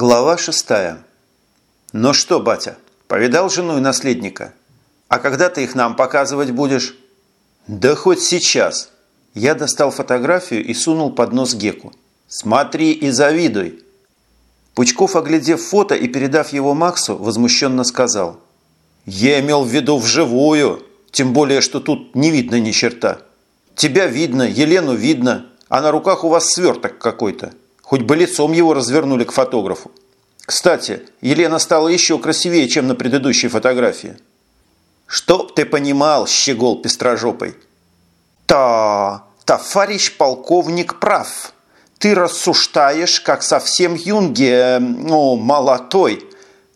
Глава шестая. «Ну что, батя, повидал жену и наследника? А когда ты их нам показывать будешь?» «Да хоть сейчас!» Я достал фотографию и сунул под нос Геку. «Смотри и завидуй!» Пучков, оглядев фото и передав его Максу, возмущенно сказал. «Я имел в виду вживую, тем более, что тут не видно ни черта. Тебя видно, Елену видно, а на руках у вас сверток какой-то. Хоть бы лицом его развернули к фотографу. Кстати, Елена стала еще красивее, чем на предыдущей фотографии. Чтоб ты понимал, щегол пестрожопой. Та, товарищ полковник прав. Ты рассуждаешь, как совсем юнге, ну, молотой.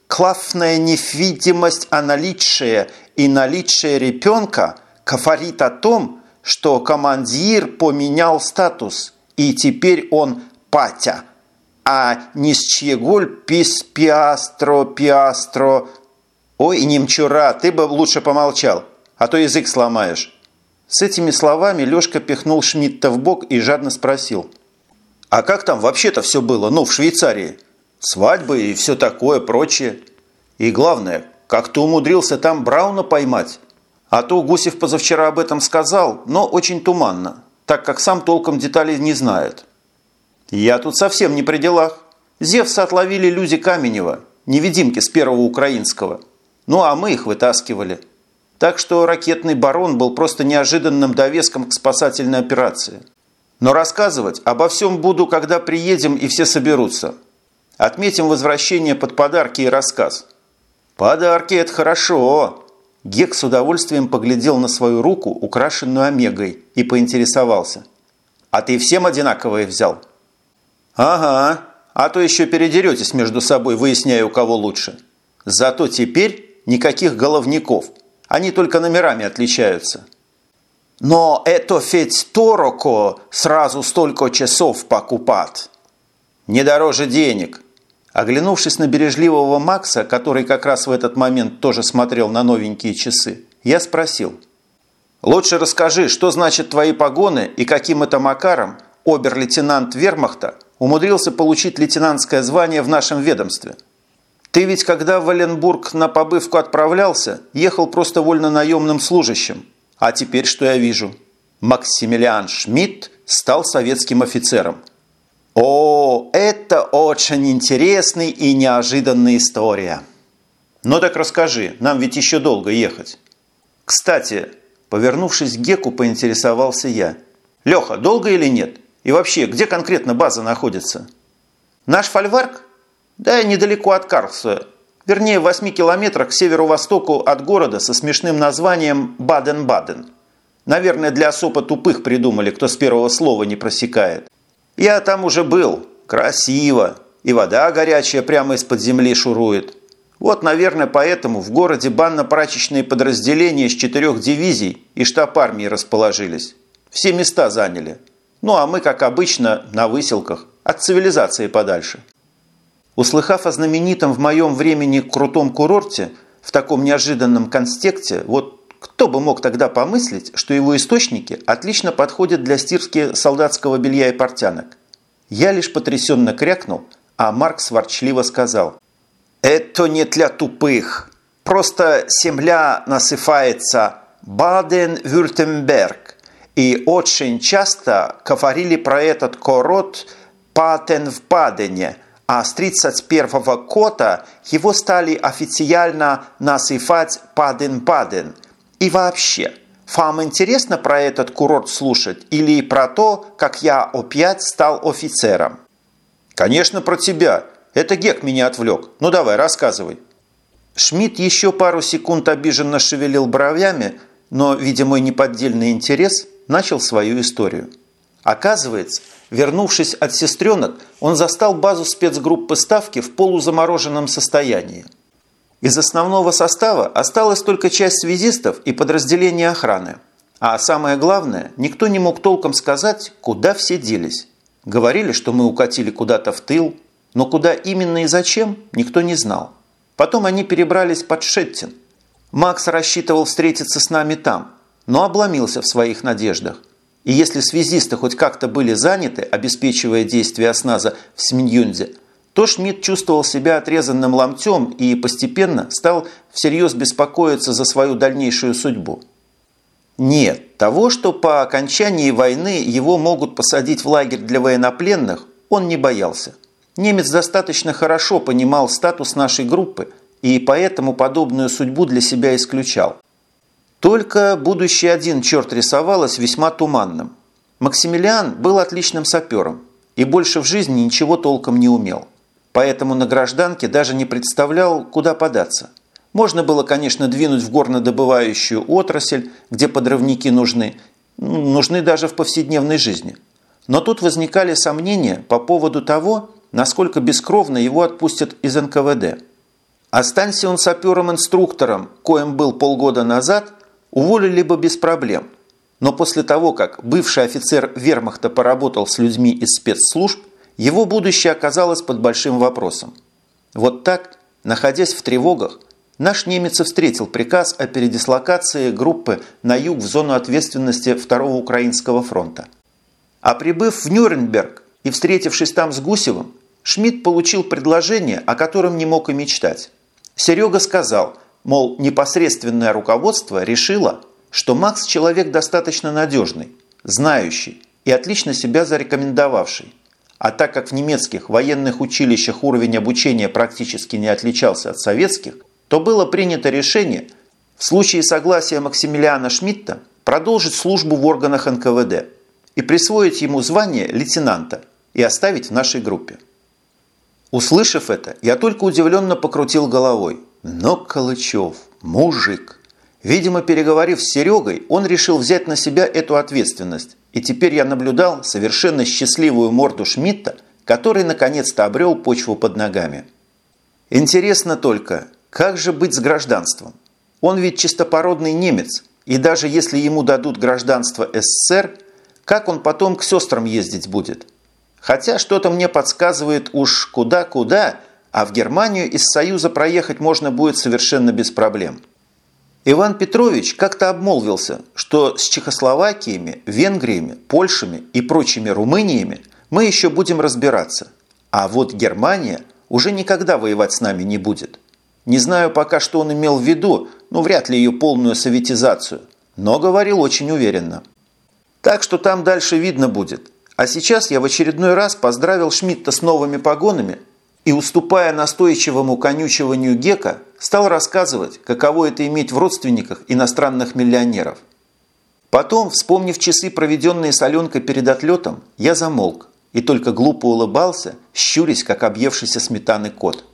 Классная невидимость, а наличие и наличие ребенка говорит о том, что командир поменял статус, и теперь он патя, а не с чьеголь пис пиастро пиастро. Ой, немчура, ты бы лучше помолчал, а то язык сломаешь. С этими словами Лёшка пихнул Шмидта в бок и жадно спросил. А как там вообще-то все было, ну, в Швейцарии? Свадьбы и все такое, прочее. И главное, как ты умудрился там Брауна поймать? А то Гусев позавчера об этом сказал, но очень туманно, так как сам толком деталей не знает. Я тут совсем не при делах. Зевса отловили люди Каменева, невидимки с первого украинского. Ну, а мы их вытаскивали. Так что ракетный барон был просто неожиданным довеском к спасательной операции. Но рассказывать обо всем буду, когда приедем и все соберутся. Отметим возвращение под подарки и рассказ. Подарки – это хорошо. Гек с удовольствием поглядел на свою руку, украшенную омегой, и поинтересовался. А ты всем одинаковые взял? «Ага, а то еще передеретесь между собой, выясняя, у кого лучше. Зато теперь никаких головников, они только номерами отличаются». «Но это ведь тороко сразу столько часов покупать». «Не дороже денег». Оглянувшись на бережливого Макса, который как раз в этот момент тоже смотрел на новенькие часы, я спросил. «Лучше расскажи, что значит твои погоны и каким это макаром обер-лейтенант вермахта умудрился получить лейтенантское звание в нашем ведомстве. Ты ведь, когда в Валенбург на побывку отправлялся, ехал просто вольно-наемным служащим. А теперь что я вижу? Максимилиан Шмидт стал советским офицером. О, это очень интересная и неожиданная история. Ну так расскажи, нам ведь еще долго ехать. Кстати, повернувшись к Геку, поинтересовался я. Леха, долго или нет? И вообще, где конкретно база находится? Наш фольварк? Да, недалеко от Карлсуэ. Вернее, в 8 километрах к северо-востоку от города со смешным названием Баден-Баден. Наверное, для особо тупых придумали, кто с первого слова не просекает. Я там уже был. Красиво. И вода горячая прямо из-под земли шурует. Вот, наверное, поэтому в городе банно-прачечные подразделения из четырех дивизий и штаб армии расположились. Все места заняли. Ну а мы, как обычно, на выселках, от цивилизации подальше. Услыхав о знаменитом в моем времени крутом курорте, в таком неожиданном констекте, вот кто бы мог тогда помыслить, что его источники отлично подходят для стирки солдатского белья и портянок? Я лишь потрясенно крякнул, а Маркс ворчливо сказал «Это не для тупых. Просто земля насыпается Баден-Вюртемберг, и очень часто говорили про этот корот «Патен в Бадене», а с 31 года его стали официально называть «Паден-Паден». И вообще, вам интересно про этот курорт слушать или про то, как я опять стал офицером? Конечно, про тебя. Это Гек меня отвлек. Ну давай, рассказывай. Шмидт еще пару секунд обиженно шевелил бровями, но, видя мой неподдельный интерес, начал свою историю. Оказывается, вернувшись от сестренок, он застал базу спецгруппы Ставки в полузамороженном состоянии. Из основного состава осталась только часть связистов и подразделения охраны. А самое главное, никто не мог толком сказать, куда все делись. Говорили, что мы укатили куда-то в тыл, но куда именно и зачем, никто не знал. Потом они перебрались под Шеттин. Макс рассчитывал встретиться с нами там – но обломился в своих надеждах. И если связисты хоть как-то были заняты, обеспечивая действия осназа в Сминьюнде, то Шмидт чувствовал себя отрезанным ломтем и постепенно стал всерьез беспокоиться за свою дальнейшую судьбу. Нет, того, что по окончании войны его могут посадить в лагерь для военнопленных, он не боялся. Немец достаточно хорошо понимал статус нашей группы и поэтому подобную судьбу для себя исключал. Только будущий один черт рисовалось весьма туманным. Максимилиан был отличным сапером и больше в жизни ничего толком не умел. Поэтому на гражданке даже не представлял, куда податься. Можно было, конечно, двинуть в горнодобывающую отрасль, где подрывники нужны, ну, нужны даже в повседневной жизни. Но тут возникали сомнения по поводу того, насколько бескровно его отпустят из НКВД. Останься он сапером-инструктором, коим был полгода назад, уволили бы без проблем. Но после того, как бывший офицер вермахта поработал с людьми из спецслужб, его будущее оказалось под большим вопросом. Вот так, находясь в тревогах, наш немец встретил приказ о передислокации группы на юг в зону ответственности Второго Украинского фронта. А прибыв в Нюрнберг и встретившись там с Гусевым, Шмидт получил предложение, о котором не мог и мечтать. Серега сказал, мол, непосредственное руководство решило, что Макс человек достаточно надежный, знающий и отлично себя зарекомендовавший. А так как в немецких военных училищах уровень обучения практически не отличался от советских, то было принято решение в случае согласия Максимилиана Шмидта продолжить службу в органах НКВД и присвоить ему звание лейтенанта и оставить в нашей группе. Услышав это, я только удивленно покрутил головой. Но Калычев, мужик. Видимо, переговорив с Серегой, он решил взять на себя эту ответственность и теперь я наблюдал совершенно счастливую морду Шмидта, который наконец-то обрел почву под ногами. Интересно только, как же быть с гражданством? Он ведь чистопородный немец, и даже если ему дадут гражданство СССР, как он потом к сестрам ездить будет? Хотя что-то мне подсказывает уж куда-куда, а в Германию из Союза проехать можно будет совершенно без проблем. Иван Петрович как-то обмолвился, что с Чехословакиями, Венгриями, Польшами и прочими Румыниями мы еще будем разбираться. А вот Германия уже никогда воевать с нами не будет. Не знаю пока, что он имел в виду, ну вряд ли ее полную советизацию, но говорил очень уверенно. Так что там дальше видно будет. А сейчас я в очередной раз поздравил Шмидта с новыми погонами и, уступая настойчивому конючиванию Гека, стал рассказывать, каково это иметь в родственниках иностранных миллионеров. Потом, вспомнив часы, проведенные с Аленкой перед отлетом, я замолк и только глупо улыбался, щурясь, как объевшийся сметаны кот.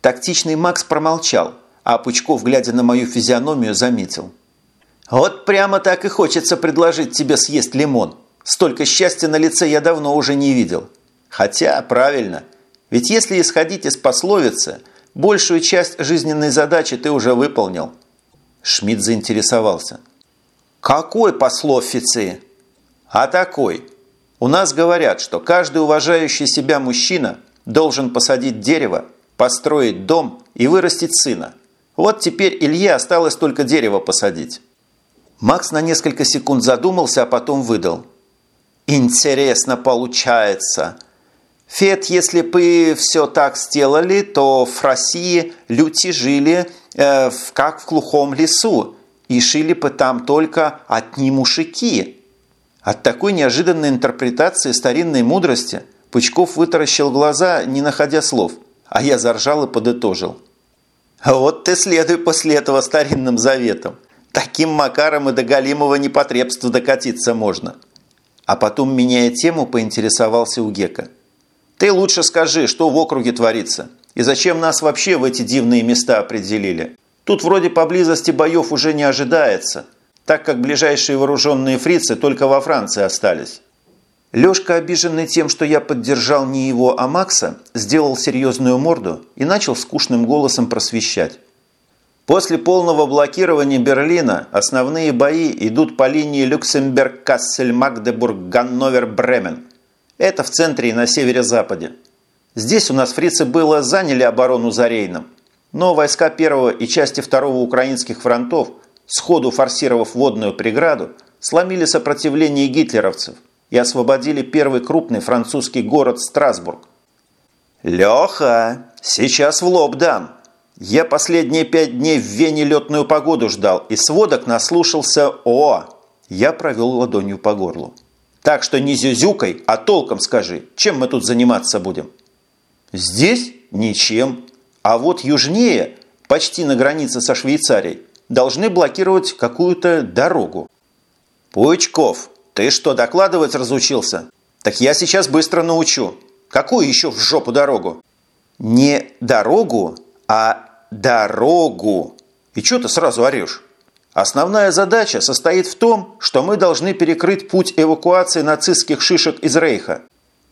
Тактичный Макс промолчал, а Пучков, глядя на мою физиономию, заметил. «Вот прямо так и хочется предложить тебе съесть лимон. Столько счастья на лице я давно уже не видел. Хотя, правильно – ведь если исходить из пословицы, большую часть жизненной задачи ты уже выполнил. Шмидт заинтересовался. Какой пословицы? А такой. У нас говорят, что каждый уважающий себя мужчина должен посадить дерево, построить дом и вырастить сына. Вот теперь Илье осталось только дерево посадить. Макс на несколько секунд задумался, а потом выдал. «Интересно получается. Фет, если бы все так сделали, то в России люди жили э, как в глухом лесу и шили бы там только одни мужики. От такой неожиданной интерпретации старинной мудрости Пучков вытаращил глаза, не находя слов, а я заржал и подытожил. «Вот ты следуй после этого старинным заветам. Таким макаром и до голимого непотребства докатиться можно». А потом, меняя тему, поинтересовался у Гека – ты лучше скажи, что в округе творится, и зачем нас вообще в эти дивные места определили. Тут вроде поблизости боев уже не ожидается, так как ближайшие вооруженные фрицы только во Франции остались. Лёшка, обиженный тем, что я поддержал не его, а Макса, сделал серьезную морду и начал скучным голосом просвещать. После полного блокирования Берлина основные бои идут по линии Люксембург-Кассель-Магдебург-Ганновер-Бремен – это в центре и на северо-западе. Здесь у нас фрицы было заняли оборону за Рейном, но войска первого и части второго украинских фронтов, сходу форсировав водную преграду, сломили сопротивление гитлеровцев и освободили первый крупный французский город Страсбург. «Леха, сейчас в лоб дам. Я последние пять дней в Вене летную погоду ждал и сводок наслушался О!» Я провел ладонью по горлу. «Так что не зюзюкой, а толком скажи, чем мы тут заниматься будем?» «Здесь? Ничем. А вот южнее, почти на границе со Швейцарией, должны блокировать какую-то дорогу». «Пучков, ты что, докладывать разучился? Так я сейчас быстро научу. Какую еще в жопу дорогу? Не дорогу, а дорогу. И что ты сразу орешь? Основная задача состоит в том, что мы должны перекрыть путь эвакуации нацистских шишек из Рейха.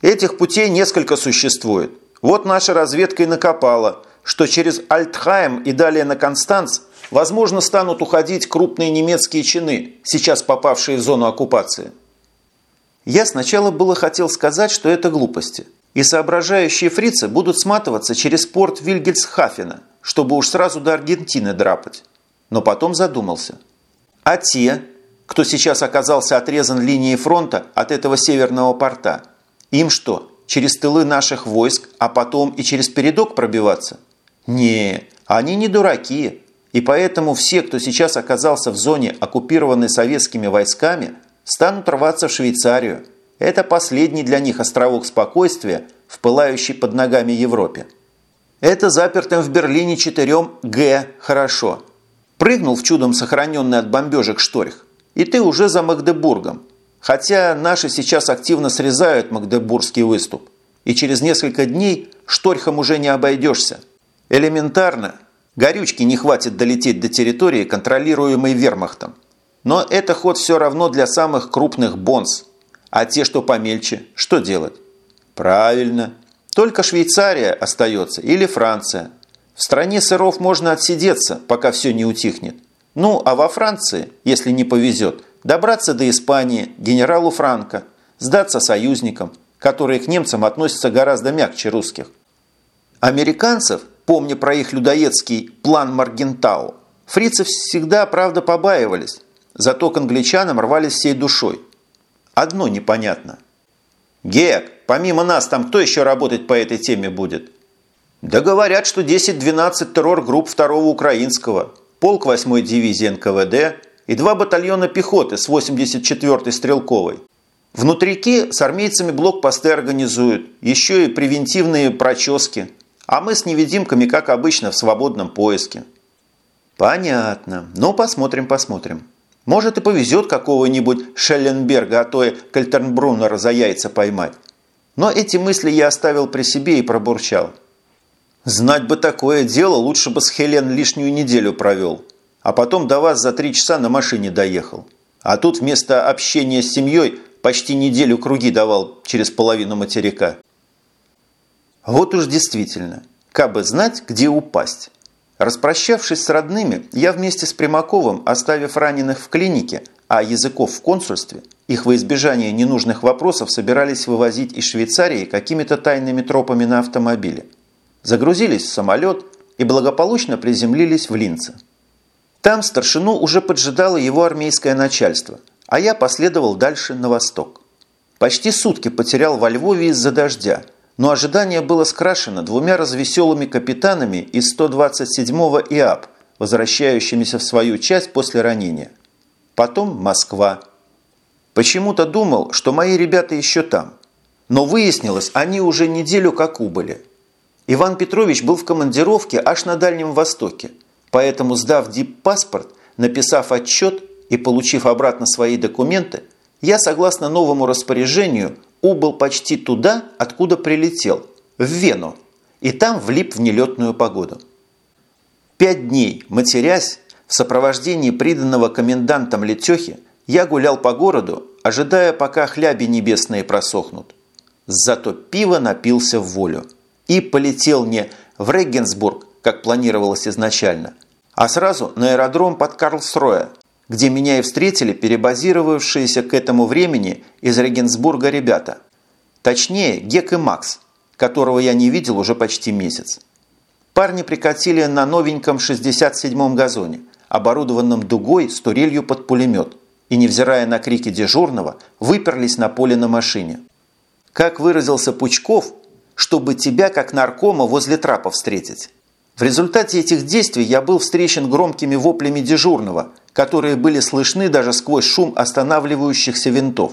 Этих путей несколько существует. Вот наша разведка и накопала, что через Альтхайм и далее на Констанц возможно станут уходить крупные немецкие чины, сейчас попавшие в зону оккупации. Я сначала было хотел сказать, что это глупости – и соображающие фрицы будут сматываться через порт Вильгельсхафена, чтобы уж сразу до Аргентины драпать. Но потом задумался. А те, кто сейчас оказался отрезан линией фронта от этого северного порта, им что, через тылы наших войск, а потом и через передок пробиваться? Не, они не дураки. И поэтому все, кто сейчас оказался в зоне, оккупированной советскими войсками, станут рваться в Швейцарию – это последний для них островок спокойствия в пылающей под ногами Европе. Это запертым в Берлине четырем «Г» хорошо. Прыгнул в чудом сохраненный от бомбежек шторх, и ты уже за Магдебургом. Хотя наши сейчас активно срезают Магдебургский выступ, и через несколько дней шторхом уже не обойдешься. Элементарно. Горючки не хватит долететь до территории, контролируемой вермахтом. Но это ход все равно для самых крупных бонс – а те, что помельче, что делать? Правильно. Только Швейцария остается или Франция. В стране сыров можно отсидеться, пока все не утихнет. Ну, а во Франции, если не повезет, добраться до Испании, генералу Франко, сдаться союзникам, которые к немцам относятся гораздо мягче русских. Американцев, помня про их людоедский план Маргентау, фрицы всегда, правда, побаивались, зато к англичанам рвались всей душой. Одно непонятно. «Гек, помимо нас там кто еще работать по этой теме будет?» «Да говорят, что 10-12 террор-групп 2-го Украинского, полк 8-й дивизии НКВД и два батальона пехоты с 84-й стрелковой. Внутрики с армейцами блокпосты организуют, еще и превентивные прочески, а мы с невидимками, как обычно, в свободном поиске». «Понятно. Ну, посмотрим, посмотрим». Может и повезет какого-нибудь Шелленберга, а то и Кальтернбруннера за яйца поймать. Но эти мысли я оставил при себе и пробурчал. Знать бы такое дело, лучше бы с Хелен лишнюю неделю провел. А потом до вас за три часа на машине доехал. А тут вместо общения с семьей почти неделю круги давал через половину материка. Вот уж действительно, как бы знать, где упасть. Распрощавшись с родными, я вместе с Примаковым, оставив раненых в клинике, а языков в консульстве, их во избежание ненужных вопросов собирались вывозить из Швейцарии какими-то тайными тропами на автомобиле. Загрузились в самолет и благополучно приземлились в Линце. Там старшину уже поджидало его армейское начальство, а я последовал дальше на восток. Почти сутки потерял во Львове из-за дождя – но ожидание было скрашено двумя развеселыми капитанами из 127-го ИАП, возвращающимися в свою часть после ранения. Потом Москва. Почему-то думал, что мои ребята еще там. Но выяснилось, они уже неделю как убыли. Иван Петрович был в командировке аж на Дальнем Востоке, поэтому, сдав дип-паспорт, написав отчет и получив обратно свои документы, я, согласно новому распоряжению, убыл почти туда, откуда прилетел, в Вену, и там влип в нелетную погоду. Пять дней, матерясь, в сопровождении приданного комендантом Летехи, я гулял по городу, ожидая, пока хляби небесные просохнут. Зато пиво напился в волю и полетел не в Регенсбург, как планировалось изначально, а сразу на аэродром под Карлсроя, где меня и встретили перебазировавшиеся к этому времени из Регенсбурга ребята. Точнее, Гек и Макс, которого я не видел уже почти месяц. Парни прикатили на новеньком 67-м газоне, оборудованном дугой с турелью под пулемет, и, невзирая на крики дежурного, выперлись на поле на машине. Как выразился Пучков, чтобы тебя, как наркома, возле трапа встретить. В результате этих действий я был встречен громкими воплями дежурного, которые были слышны даже сквозь шум останавливающихся винтов.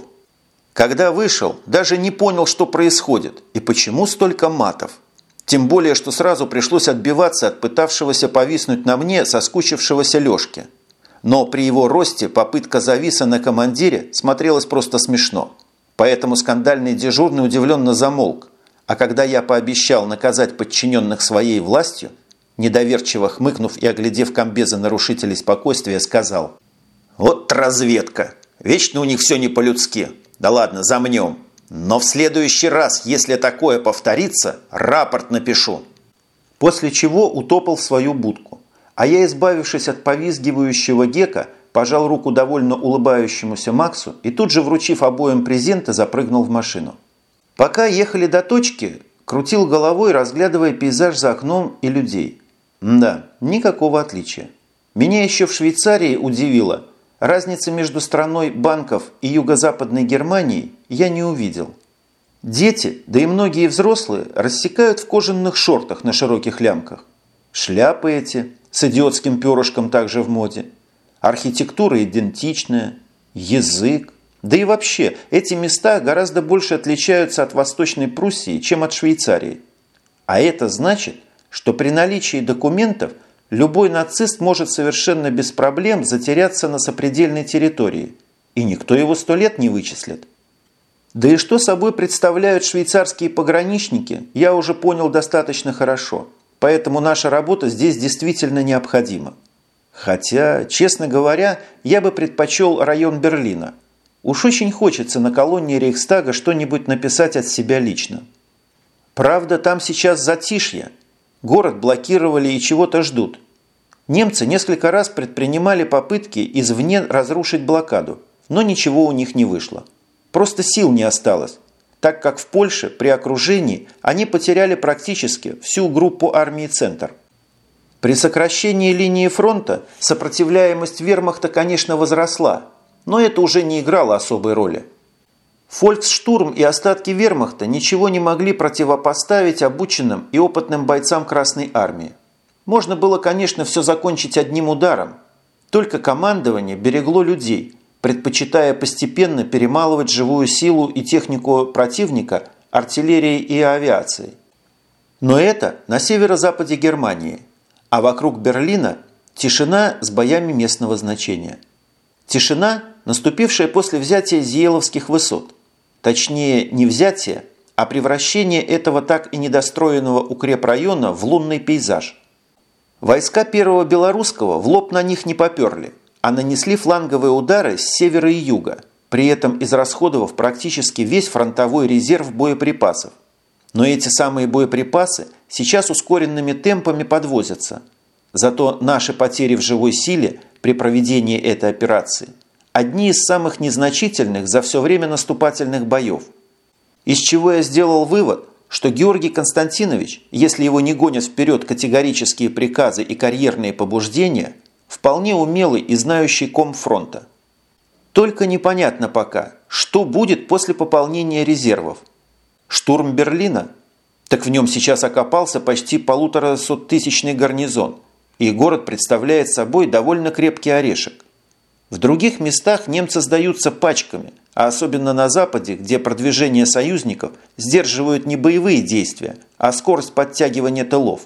Когда вышел, даже не понял, что происходит и почему столько матов. Тем более, что сразу пришлось отбиваться от пытавшегося повиснуть на мне соскучившегося Лешки. Но при его росте попытка зависа на командире смотрелась просто смешно. Поэтому скандальный дежурный удивленно замолк. А когда я пообещал наказать подчиненных своей властью, недоверчиво хмыкнув и оглядев комбеза нарушителей спокойствия, сказал «Вот разведка! Вечно у них все не по-людски. Да ладно, замнем. Но в следующий раз, если такое повторится, рапорт напишу». После чего утопал в свою будку. А я, избавившись от повизгивающего гека, пожал руку довольно улыбающемуся Максу и тут же, вручив обоим презенты, запрыгнул в машину. Пока ехали до точки, крутил головой, разглядывая пейзаж за окном и людей. Да, никакого отличия. Меня еще в Швейцарии удивило. Разницы между страной банков и юго-западной Германией я не увидел. Дети, да и многие взрослые, рассекают в кожаных шортах на широких лямках. Шляпы эти с идиотским перышком также в моде. Архитектура идентичная, язык. Да и вообще, эти места гораздо больше отличаются от Восточной Пруссии, чем от Швейцарии. А это значит, что при наличии документов любой нацист может совершенно без проблем затеряться на сопредельной территории, и никто его сто лет не вычислит. Да и что собой представляют швейцарские пограничники, я уже понял достаточно хорошо, поэтому наша работа здесь действительно необходима. Хотя, честно говоря, я бы предпочел район Берлина. Уж очень хочется на колонне Рейхстага что-нибудь написать от себя лично. Правда, там сейчас затишье – Город блокировали и чего-то ждут. Немцы несколько раз предпринимали попытки извне разрушить блокаду, но ничего у них не вышло. Просто сил не осталось, так как в Польше при окружении они потеряли практически всю группу армии «Центр». При сокращении линии фронта сопротивляемость вермахта, конечно, возросла, но это уже не играло особой роли. Фольксштурм и остатки вермахта ничего не могли противопоставить обученным и опытным бойцам Красной Армии. Можно было, конечно, все закончить одним ударом, только командование берегло людей, предпочитая постепенно перемалывать живую силу и технику противника артиллерией и авиацией. Но это на северо-западе Германии, а вокруг Берлина тишина с боями местного значения. Тишина, наступившая после взятия Зиеловских высот. Точнее, не взятие, а превращение этого так и недостроенного укрепрайона в лунный пейзаж. Войска первого белорусского в лоб на них не поперли, а нанесли фланговые удары с севера и юга, при этом израсходовав практически весь фронтовой резерв боеприпасов. Но эти самые боеприпасы сейчас ускоренными темпами подвозятся. Зато наши потери в живой силе при проведении этой операции – одни из самых незначительных за все время наступательных боев. Из чего я сделал вывод, что Георгий Константинович, если его не гонят вперед категорические приказы и карьерные побуждения, вполне умелый и знающий ком фронта. Только непонятно пока, что будет после пополнения резервов. Штурм Берлина? Так в нем сейчас окопался почти полуторасоттысячный гарнизон, и город представляет собой довольно крепкий орешек. В других местах немцы сдаются пачками, а особенно на Западе, где продвижение союзников сдерживают не боевые действия, а скорость подтягивания тылов.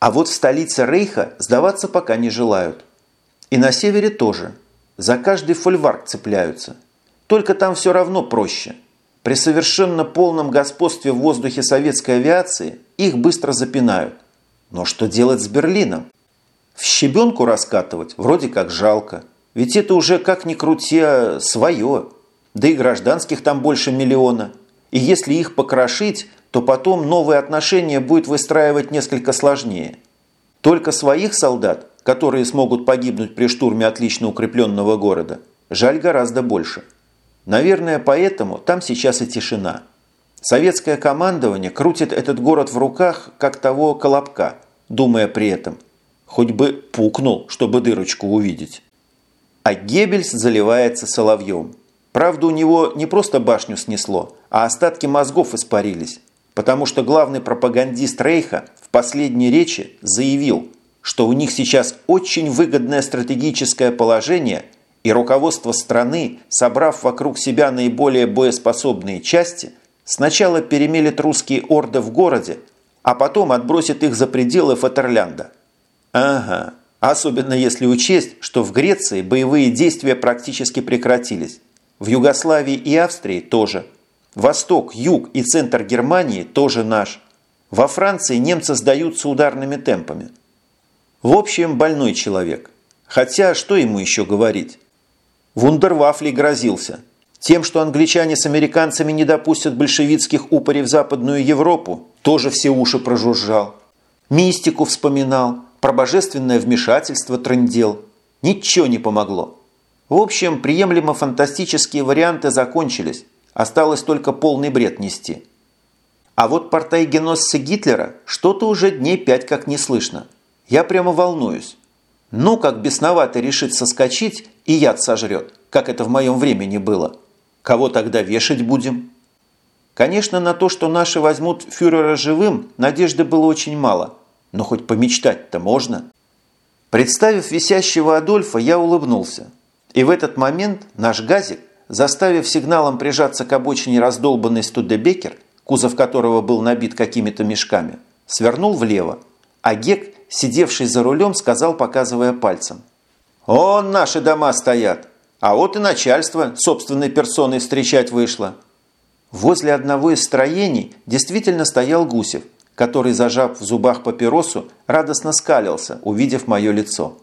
А вот в столице Рейха сдаваться пока не желают. И на севере тоже. За каждый фольварк цепляются. Только там все равно проще. При совершенно полном господстве в воздухе советской авиации их быстро запинают. Но что делать с Берлином? В щебенку раскатывать вроде как жалко. Ведь это уже как ни крути, а свое. Да и гражданских там больше миллиона. И если их покрошить, то потом новые отношения будет выстраивать несколько сложнее. Только своих солдат, которые смогут погибнуть при штурме отлично укрепленного города, жаль гораздо больше. Наверное, поэтому там сейчас и тишина. Советское командование крутит этот город в руках, как того колобка, думая при этом, хоть бы пукнул, чтобы дырочку увидеть а Геббельс заливается соловьем. Правда, у него не просто башню снесло, а остатки мозгов испарились. потому что главный пропагандист Рейха в последней речи заявил, что у них сейчас очень выгодное стратегическое положение и руководство страны, собрав вокруг себя наиболее боеспособные части, сначала перемелет русские орды в городе, а потом отбросит их за пределы Фатерлянда. Ага, особенно если учесть, что в Греции боевые действия практически прекратились. В Югославии и Австрии тоже. Восток, юг и центр Германии тоже наш. Во Франции немцы сдаются ударными темпами. В общем, больной человек. Хотя, что ему еще говорить? Вундервафли грозился. Тем, что англичане с американцами не допустят большевистских упырей в Западную Европу, тоже все уши прожужжал. Мистику вспоминал, про божественное вмешательство трындел. Ничего не помогло. В общем, приемлемо-фантастические варианты закончились. Осталось только полный бред нести. А вот портай геносца Гитлера что-то уже дней пять как не слышно. Я прямо волнуюсь. Ну, как бесновато решит соскочить и яд сожрет, как это в моем времени было. Кого тогда вешать будем? Конечно, на то, что наши возьмут фюрера живым, надежды было очень мало. Но хоть помечтать-то можно. Представив висящего Адольфа, я улыбнулся. И в этот момент наш газик, заставив сигналом прижаться к обочине раздолбанный Студебекер, кузов которого был набит какими-то мешками, свернул влево, а Гек, сидевший за рулем, сказал, показывая пальцем. «Он наши дома стоят, а вот и начальство собственной персоной встречать вышло». Возле одного из строений действительно стоял Гусев, который, зажав в зубах папиросу, радостно скалился, увидев мое лицо.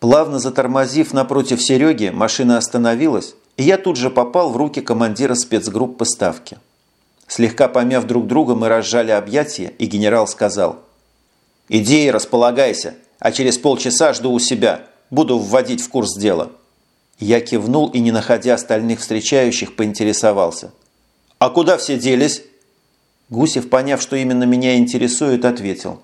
Плавно затормозив напротив Сереги, машина остановилась, и я тут же попал в руки командира спецгруппы Ставки. Слегка помяв друг друга, мы разжали объятия, и генерал сказал «Иди и располагайся, а через полчаса жду у себя, буду вводить в курс дела». Я кивнул и, не находя остальных встречающих, поинтересовался. «А куда все делись?» Гусев, поняв, что именно меня интересует, ответил.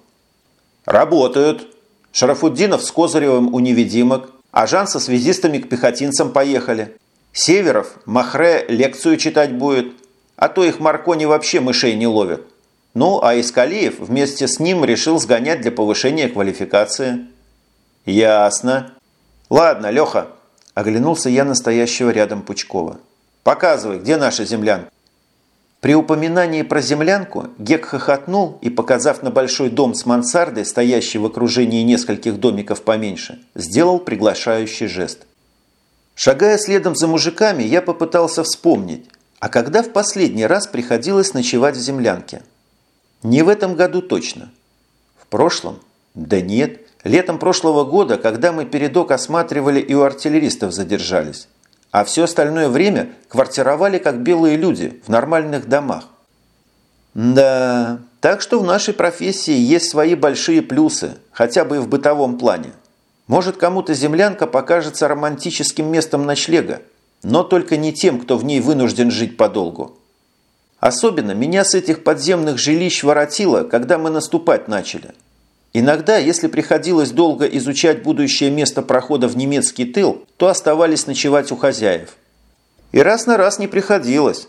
«Работают. Шарафуддинов с Козыревым у невидимок, а Жан со связистами к пехотинцам поехали. Северов Махре лекцию читать будет, а то их Маркони вообще мышей не ловят. Ну, а Искалиев вместе с ним решил сгонять для повышения квалификации». «Ясно. Ладно, Леха», – оглянулся я настоящего рядом Пучкова. «Показывай, где наша землянка?» При упоминании про землянку Гек хохотнул и, показав на большой дом с мансардой, стоящий в окружении нескольких домиков поменьше, сделал приглашающий жест. Шагая следом за мужиками, я попытался вспомнить, а когда в последний раз приходилось ночевать в землянке? Не в этом году точно. В прошлом? Да нет. Летом прошлого года, когда мы передок осматривали и у артиллеристов задержались а все остальное время квартировали как белые люди в нормальных домах. Да, так что в нашей профессии есть свои большие плюсы, хотя бы и в бытовом плане. Может, кому-то землянка покажется романтическим местом ночлега, но только не тем, кто в ней вынужден жить подолгу. Особенно меня с этих подземных жилищ воротило, когда мы наступать начали – Иногда, если приходилось долго изучать будущее место прохода в немецкий тыл, то оставались ночевать у хозяев. И раз на раз не приходилось.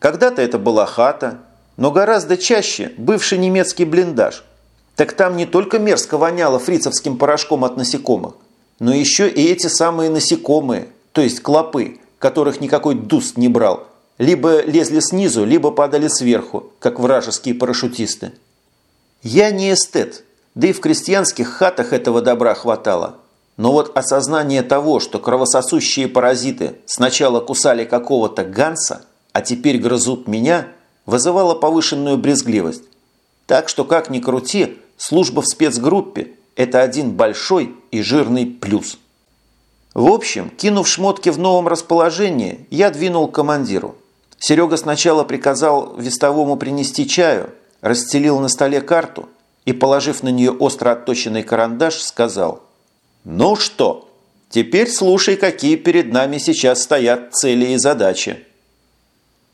Когда-то это была хата, но гораздо чаще бывший немецкий блиндаж. Так там не только мерзко воняло фрицевским порошком от насекомых, но еще и эти самые насекомые, то есть клопы, которых никакой дуст не брал, либо лезли снизу, либо падали сверху, как вражеские парашютисты. Я не эстет, да и в крестьянских хатах этого добра хватало. Но вот осознание того, что кровососущие паразиты сначала кусали какого-то ганса, а теперь грызут меня, вызывало повышенную брезгливость. Так что, как ни крути, служба в спецгруппе – это один большой и жирный плюс. В общем, кинув шмотки в новом расположении, я двинул к командиру. Серега сначала приказал вестовому принести чаю, расстелил на столе карту – и, положив на нее остро отточенный карандаш, сказал «Ну что, теперь слушай, какие перед нами сейчас стоят цели и задачи».